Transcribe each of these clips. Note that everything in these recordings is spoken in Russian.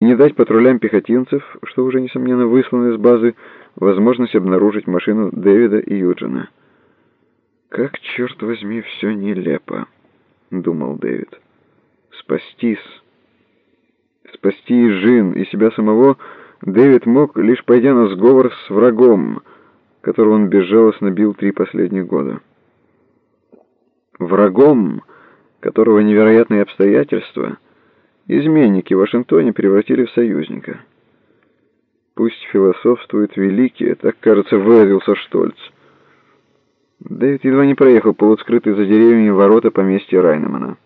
не дать патрулям пехотинцев, что уже, несомненно, высланы с базы, возможность обнаружить машину Дэвида и Юджина. «Как, черт возьми, все нелепо», — думал Дэвид. «Спастись. Спасти и Жин, и себя самого Дэвид мог, лишь пойдя на сговор с врагом, которого он безжалостно бил три последних года. Врагом, которого невероятные обстоятельства — Изменники в Вашингтоне превратили в союзника. Пусть философствует великий, так, кажется, выразился Штольц. Дэвид едва не проехал полускрытый за деревьями ворота поместья Райнемана.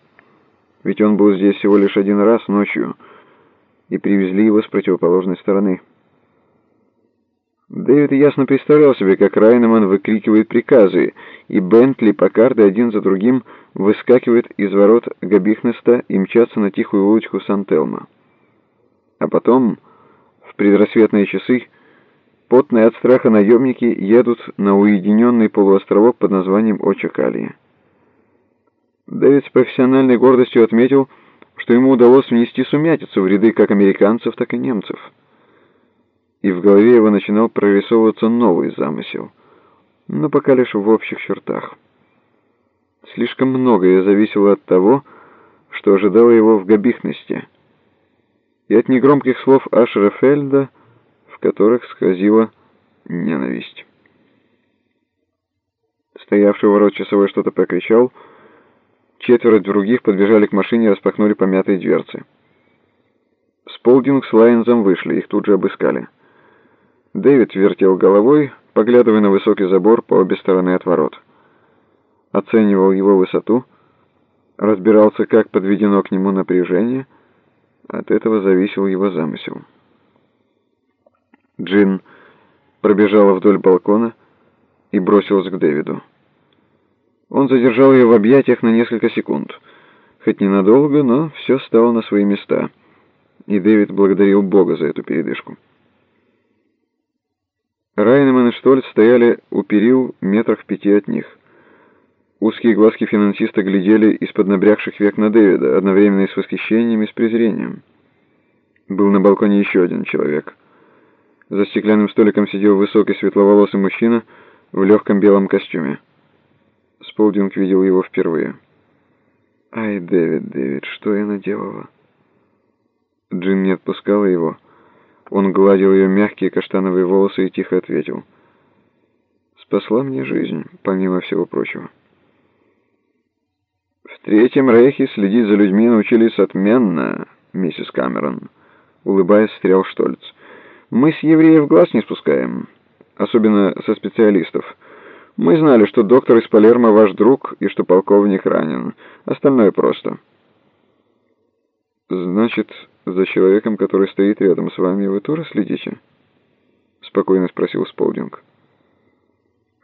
Ведь он был здесь всего лишь один раз ночью, и привезли его с противоположной стороны. Дэвид ясно представлял себе, как Райнеман выкрикивает приказы, и Бентли, Покарды один за другим выскакивают из ворот Габихнеста и мчатся на тихую улочку Сан-Телма. А потом, в предрассветные часы, потные от страха наемники едут на уединенный полуостровок под названием Очакалия. Дэвид с профессиональной гордостью отметил, что ему удалось внести сумятицу в ряды как американцев, так и немцев и в голове его начинал прорисовываться новый замысел, но пока лишь в общих чертах. Слишком многое зависело от того, что ожидало его в габихности, и от негромких слов Ашера Фельда, в которых сквозила ненависть. Стоявший у ворот часовой что-то прокричал, четверо других подбежали к машине и распахнули помятые дверцы. Сполдинг с Лайнзом вышли, их тут же обыскали. Дэвид вертел головой, поглядывая на высокий забор по обе стороны от ворот. Оценивал его высоту, разбирался, как подведено к нему напряжение, от этого зависел его замысел. Джин пробежала вдоль балкона и бросилась к Дэвиду. Он задержал ее в объятиях на несколько секунд. Хоть ненадолго, но все стало на свои места, и Дэвид благодарил Бога за эту передышку. Райнеман и Штольц стояли у перил метрах пяти от них. Узкие глазки финансиста глядели из-под набрякших век на Дэвида, одновременно и с восхищением и с презрением. Был на балконе еще один человек. За стеклянным столиком сидел высокий светловолосый мужчина в легком белом костюме. Сполдинг видел его впервые. «Ай, Дэвид, Дэвид, что я наделала?» Джин не отпускала его. Он гладил ее мягкие каштановые волосы и тихо ответил. «Спасла мне жизнь, помимо всего прочего». «В Третьем Рейхе следить за людьми научились отменно, миссис Камерон», — улыбаясь, стрял Штольц. «Мы с евреев глаз не спускаем, особенно со специалистов. Мы знали, что доктор из Палермо ваш друг и что полковник ранен. Остальное просто». «Значит, за человеком, который стоит рядом с вами, вы тоже следите?» Спокойно спросил Сполдинг.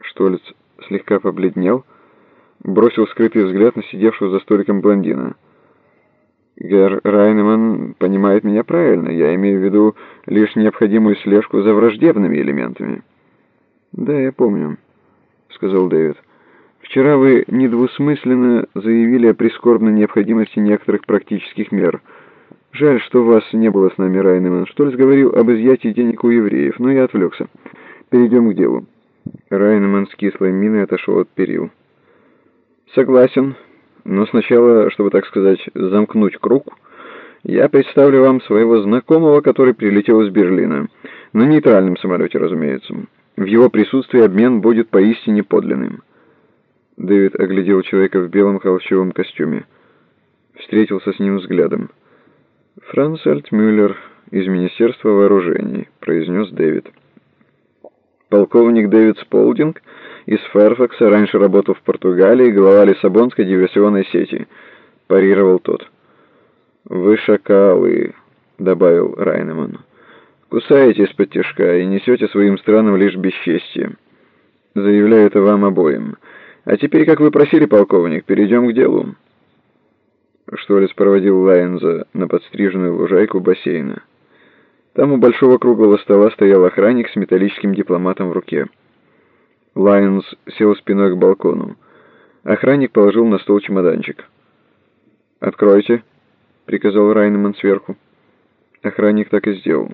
Штолец слегка побледнел, бросил скрытый взгляд на сидевшего за столиком блондина. «Герр Райнеман понимает меня правильно. Я имею в виду лишь необходимую слежку за враждебными элементами». «Да, я помню», — сказал Дэвид. «Вчера вы недвусмысленно заявили о прискорбной необходимости некоторых практических мер — Жаль, что вас не было с нами, Райнеман. Штольц говорил об изъятии денег у евреев, но я отвлекся. Перейдем к делу. Райнеман с кислой миной отошел от перил. Согласен, но сначала, чтобы, так сказать, замкнуть круг, я представлю вам своего знакомого, который прилетел из Берлина. На нейтральном самолете, разумеется. В его присутствии обмен будет поистине подлинным. Дэвид оглядел человека в белом холщовом костюме. Встретился с ним взглядом. «Франц Альтмюллер из Министерства вооружений», — произнес Дэвид. «Полковник Дэвид Сполдинг из Фэрфакса раньше работал в Португалии, глава Лиссабонской диверсионной сети», — парировал тот. «Вы шакалы», — добавил Райнеман. «Кусаете из-под тяжка и несете своим странам лишь бесчестье. Заявляю это вам обоим. А теперь, как вы просили, полковник, перейдем к делу». Штолец проводил Лайенза на подстриженную лужайку бассейна. Там у большого круглого стола стоял охранник с металлическим дипломатом в руке. Лайенс сел спиной к балкону. Охранник положил на стол чемоданчик. «Откройте», — приказал Райнеман сверху. Охранник так и сделал.